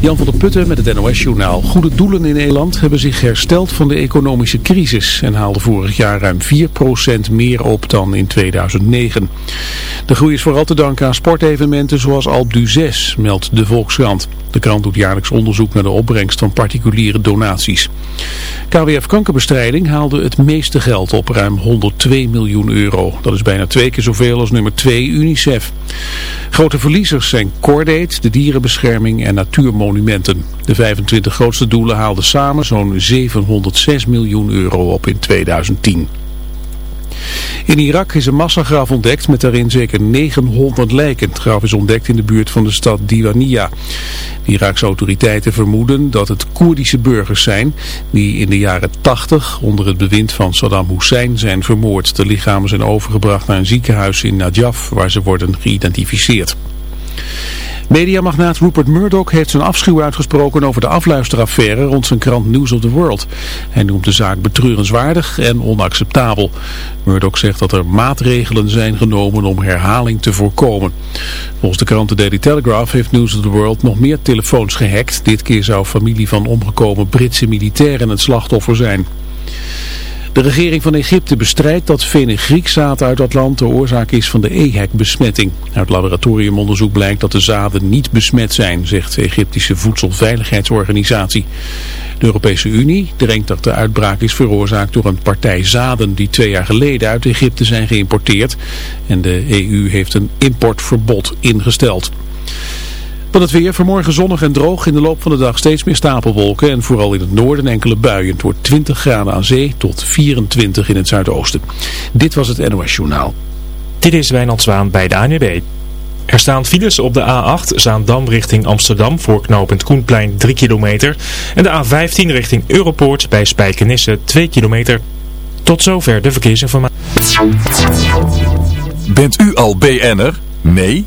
Jan van der Putten met het NOS-journaal. Goede doelen in Nederland hebben zich hersteld van de economische crisis en haalden vorig jaar ruim 4% meer op dan in 2009. De groei is vooral te danken aan sportevenementen zoals Alp du 6, meldt de Volkskrant. De krant doet jaarlijks onderzoek naar de opbrengst van particuliere donaties. KWF Kankerbestrijding haalde het meeste geld op, ruim 102 miljoen euro. Dat is bijna twee keer zoveel als nummer 2 UNICEF. Grote verliezers zijn Cordate, de dierenbescherming en De 25 grootste doelen haalden samen zo'n 706 miljoen euro op in 2010. In Irak is een massagraf ontdekt met daarin zeker 900 lijken. Het graf is ontdekt in de buurt van de stad Diwania. De Iraakse autoriteiten vermoeden dat het Koerdische burgers zijn die in de jaren 80 onder het bewind van Saddam Hussein zijn vermoord. De lichamen zijn overgebracht naar een ziekenhuis in Najaf waar ze worden geïdentificeerd. Mediamagnaat Rupert Murdoch heeft zijn afschuw uitgesproken over de afluisteraffaire rond zijn krant News of the World. Hij noemt de zaak betreurenswaardig en onacceptabel. Murdoch zegt dat er maatregelen zijn genomen om herhaling te voorkomen. Volgens de krant The Daily Telegraph heeft News of the World nog meer telefoons gehackt. Dit keer zou familie van omgekomen Britse militairen het slachtoffer zijn. De regering van Egypte bestrijdt dat fenugriekzaad uit dat land de oorzaak is van de EHEC-besmetting. Uit laboratoriumonderzoek blijkt dat de zaden niet besmet zijn, zegt de Egyptische Voedselveiligheidsorganisatie. De Europese Unie denkt dat de uitbraak is veroorzaakt door een partij zaden die twee jaar geleden uit Egypte zijn geïmporteerd. En de EU heeft een importverbod ingesteld. Dan het weer, vanmorgen zonnig en droog. In de loop van de dag steeds meer stapelwolken. En vooral in het noorden enkele buien. Het wordt 20 graden aan zee tot 24 in het zuidoosten. Dit was het NOS Journaal. Dit is Wijnand Zwaan bij de ANWB. Er staan files op de A8 Zaandam richting Amsterdam voor knooppunt Koenplein 3 kilometer. En de A15 richting Europoort bij Spijkenisse 2 kilometer. Tot zover de verkeersinformatie. Bent u al BN'er? Nee?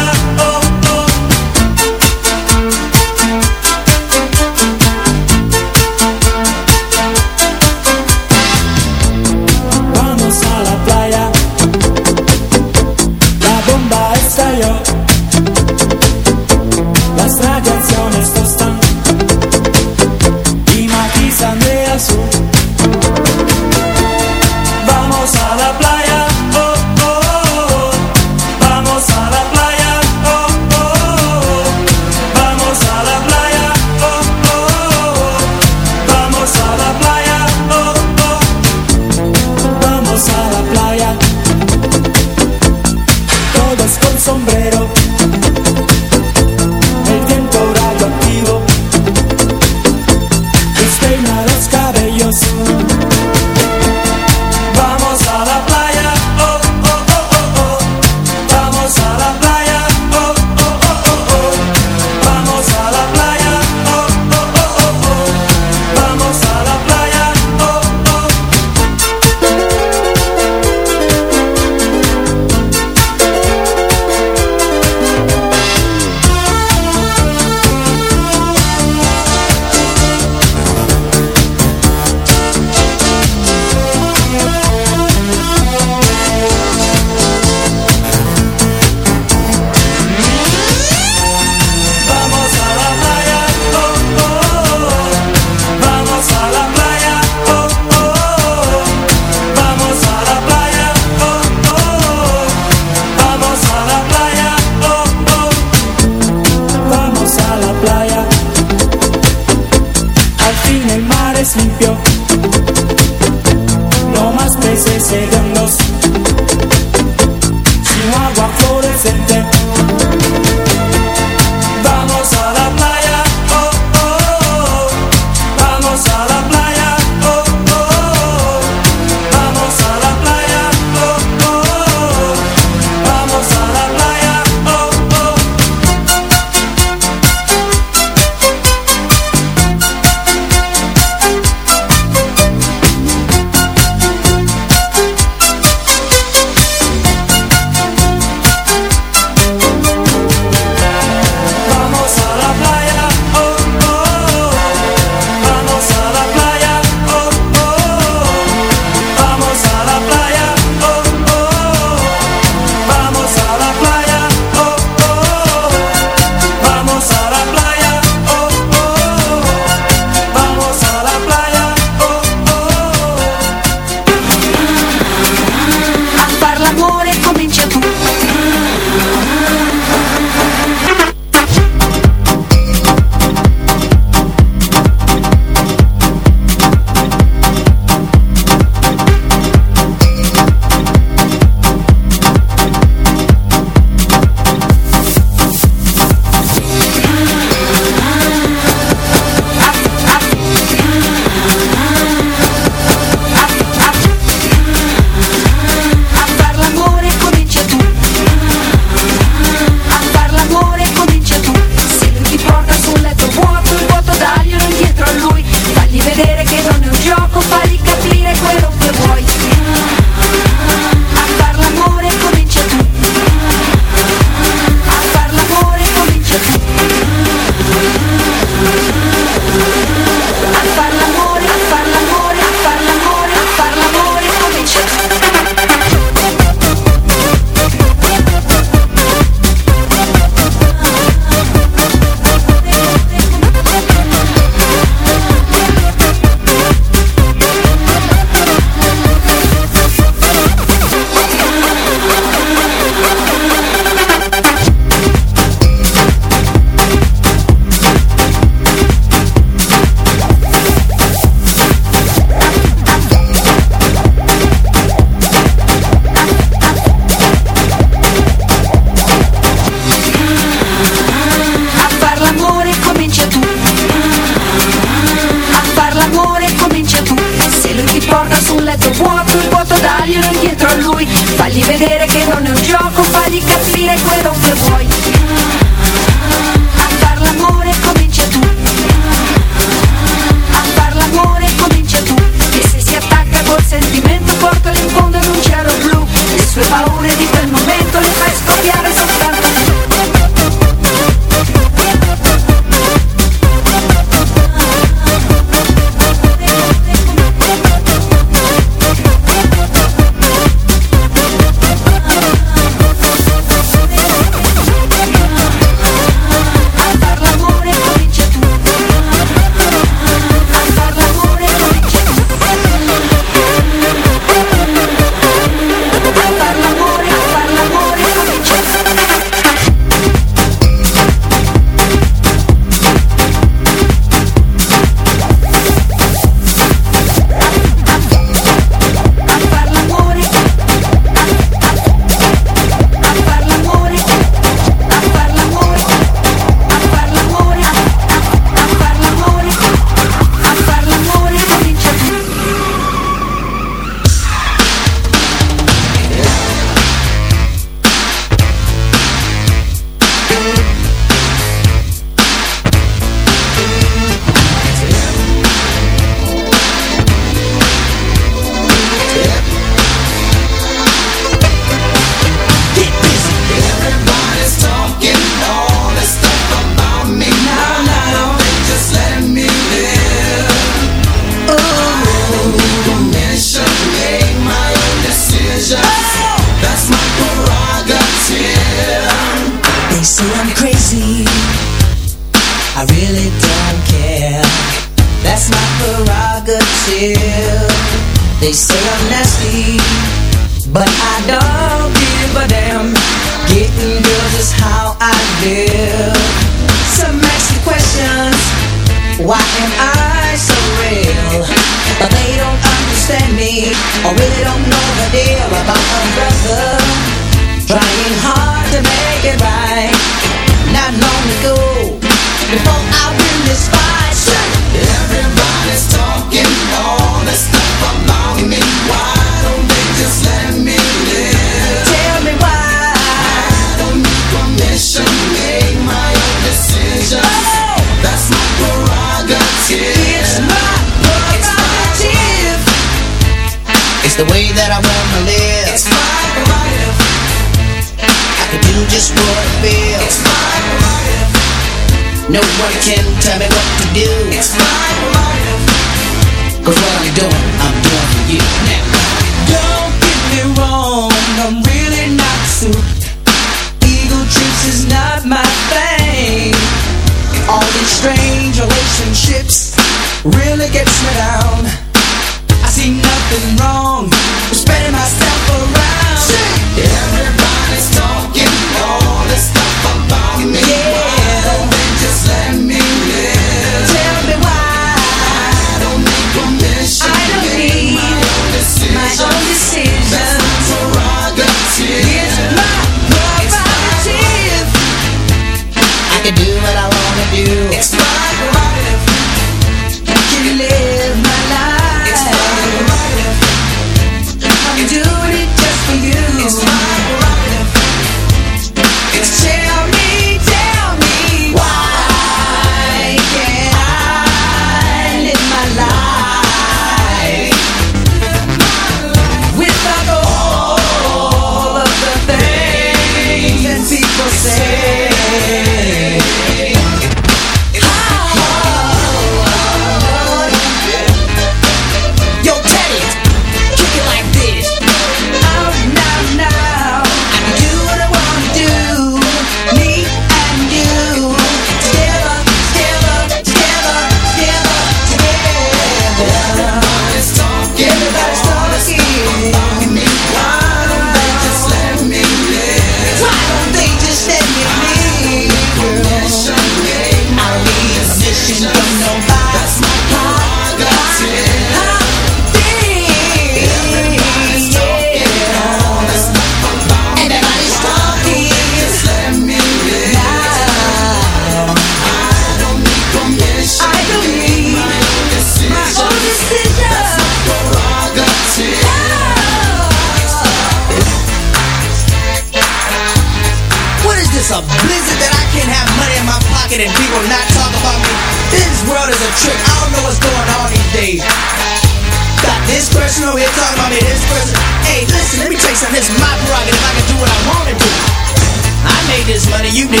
This money you need.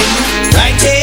Right there.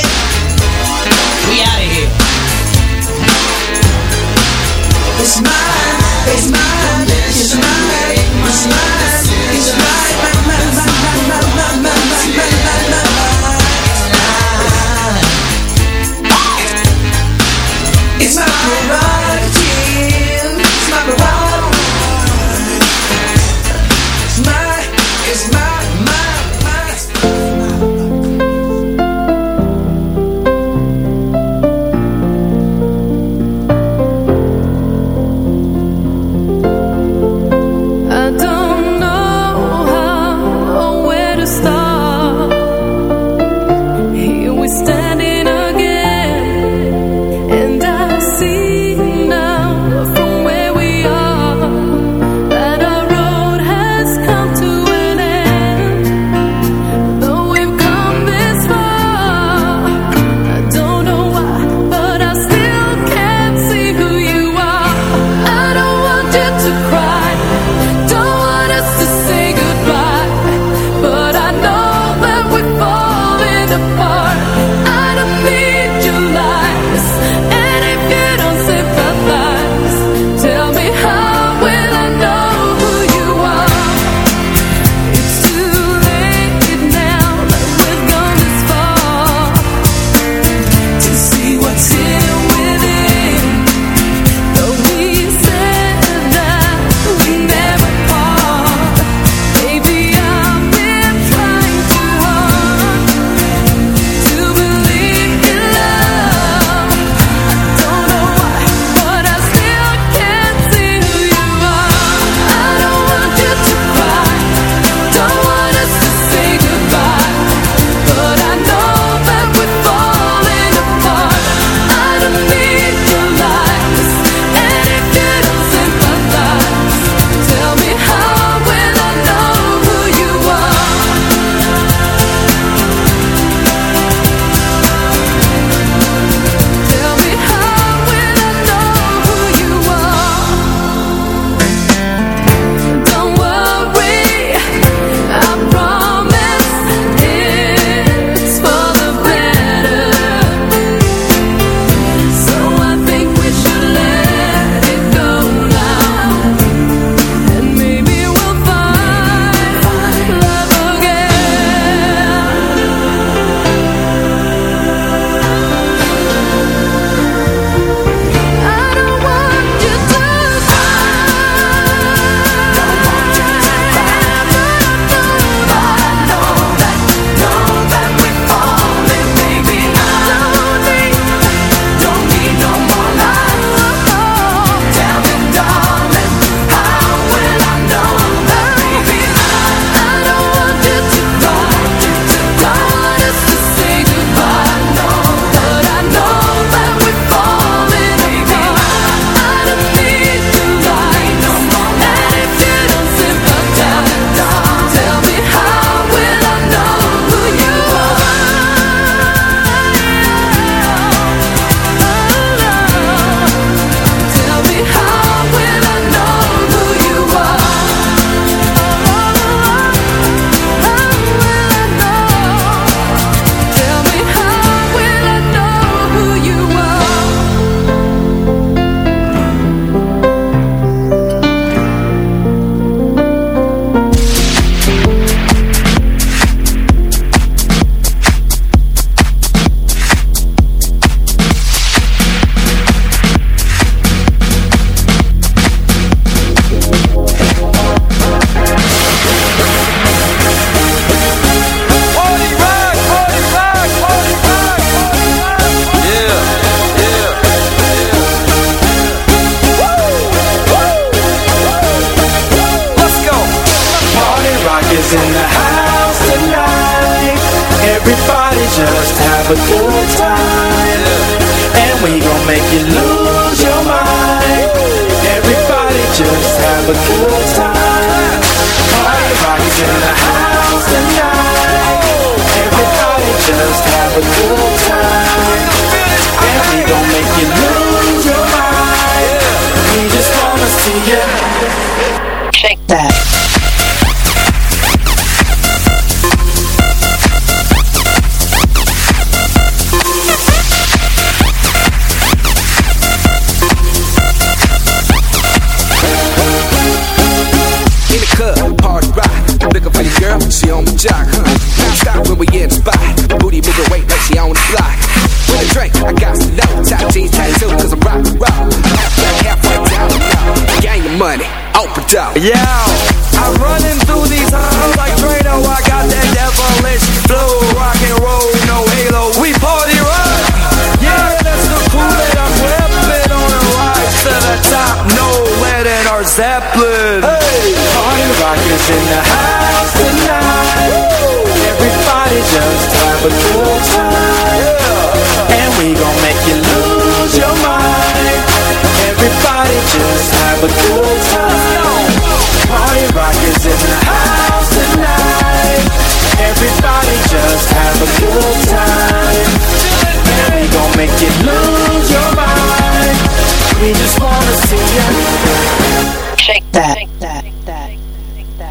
Zeppelin. Hey! Party rockers in the house tonight. Woo! Everybody just have a good time. Yeah. And we gon' make you lose your mind. Everybody just have a good time. Party rockers in the house tonight. Everybody just have a good time. And we gon' make you lose your mind. We just wanna see you.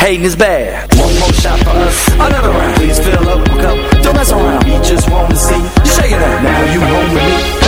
Hating is bad. One more shot for us. Another round. Please fill up a cup. Don't mess around. We just want to see you shaking that. Now you home with me.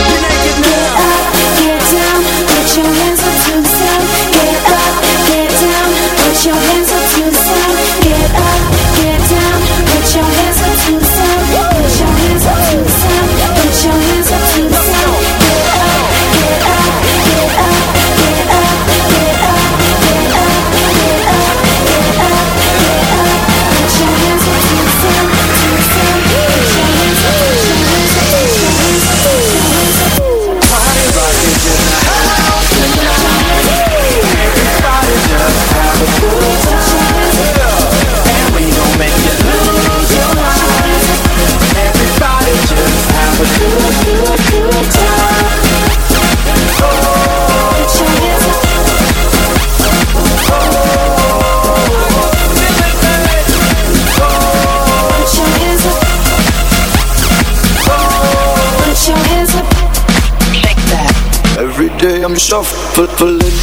yourself, full, full of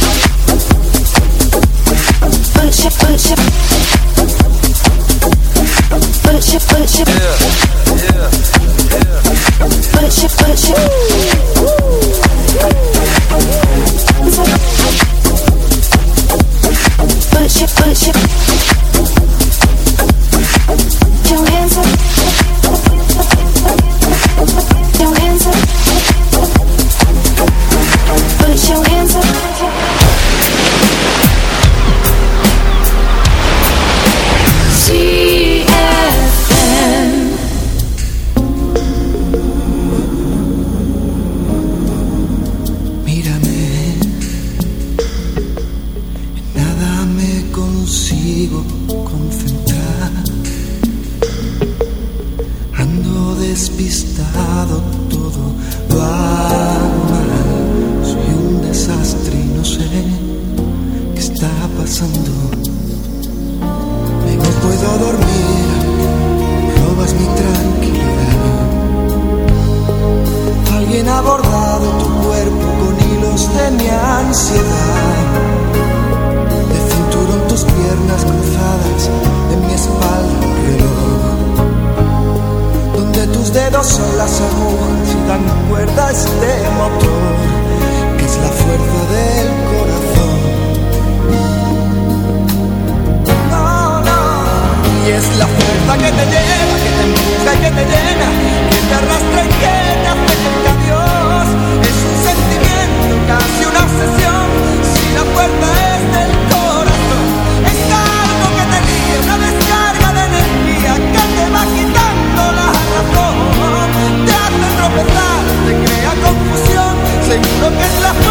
que te lleva, que te empuja y que te llena, que te arrastra y que te hace que a Dios. Es un sentimiento, casi una obsesión, si la puerta es del corazón. Es algo que te guía, una descarga de energía que te va quitando la razón. Te hace tropezar, te crea confusión, seguro que es la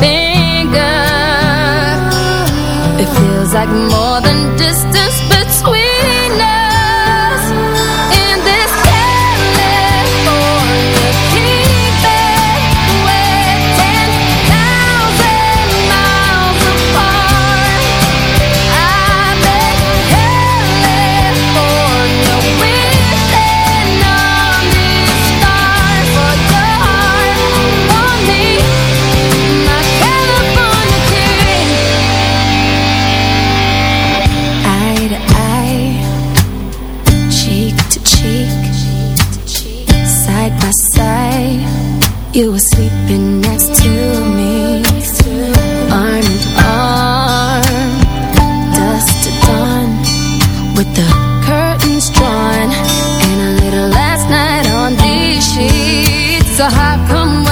finger. It feels like more than So how come